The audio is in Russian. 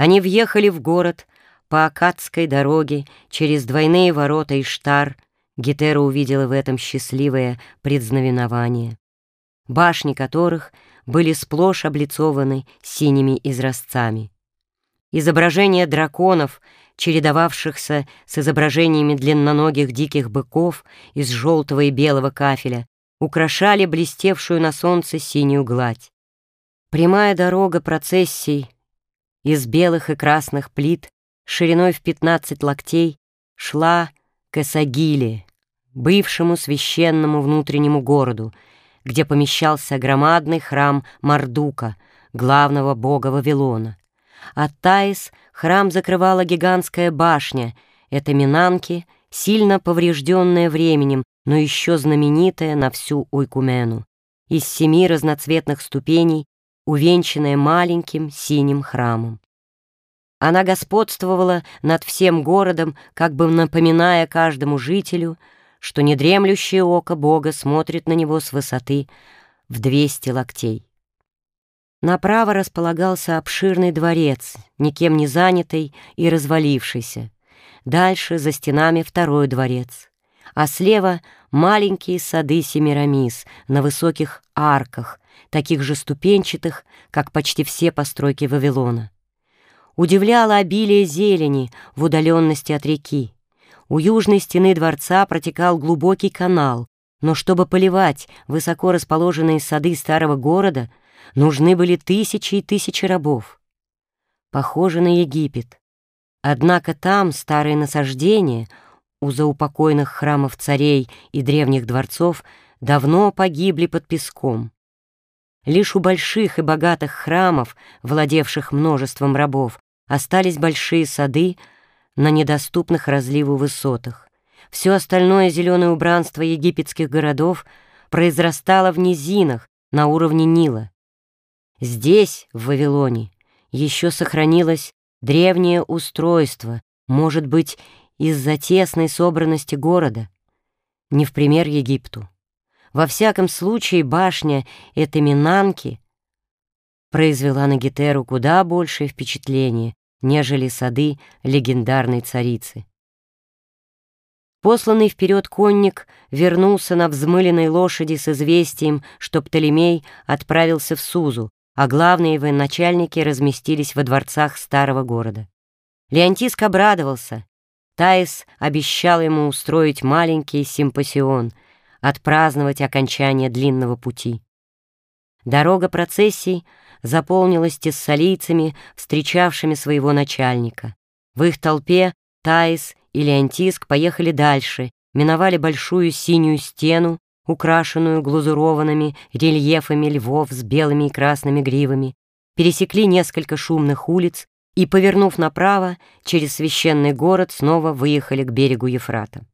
Они въехали в город по Акадской дороге через двойные ворота Иштар. Гетера увидела в этом счастливое предзнаменование, башни которых были сплошь облицованы синими изразцами. Изображения драконов, чередовавшихся с изображениями длинноногих диких быков из желтого и белого кафеля, украшали блестевшую на солнце синюю гладь. Прямая дорога процессий из белых и красных плит шириной в 15 локтей шла к Эсагиле, бывшему священному внутреннему городу, где помещался громадный храм Мардука, главного бога Вавилона. От Таис храм закрывала гигантская башня, это Минанки, сильно поврежденная временем, но еще знаменитая на всю Уйкумену, из семи разноцветных ступеней, увенчанная маленьким синим храмом. Она господствовала над всем городом, как бы напоминая каждому жителю, что недремлющее око Бога смотрит на него с высоты в двести локтей. Направо располагался обширный дворец, никем не занятый и развалившийся. Дальше, за стенами, второй дворец. А слева маленькие сады Семирамис на высоких арках, таких же ступенчатых, как почти все постройки Вавилона. Удивляло обилие зелени в удаленности от реки. У южной стены дворца протекал глубокий канал, но чтобы поливать высоко расположенные сады старого города, нужны были тысячи и тысячи рабов. Похоже на Египет. Однако там старые насаждения у заупокойных храмов царей и древних дворцов давно погибли под песком. Лишь у больших и богатых храмов, владевших множеством рабов, остались большие сады на недоступных разливу высотах. Все остальное зеленое убранство египетских городов произрастало в низинах на уровне Нила. Здесь, в Вавилоне, еще сохранилось древнее устройство, может быть, из-за тесной собранности города, не в пример Египту. Во всяком случае, башня этой Минанки произвела на Гетеру куда большее впечатление, нежели сады легендарной царицы. Посланный вперед конник вернулся на взмыленной лошади с известием, что Птолемей отправился в Сузу, а главные военачальники разместились во дворцах старого города. Леонтиск обрадовался. Таис обещал ему устроить маленький симпосион — отпраздновать окончание длинного пути. Дорога процессий заполнилась тессалийцами, встречавшими своего начальника. В их толпе Таис и Леонтиск поехали дальше, миновали большую синюю стену, украшенную глазурованными рельефами львов с белыми и красными гривами, пересекли несколько шумных улиц и, повернув направо, через священный город снова выехали к берегу Ефрата.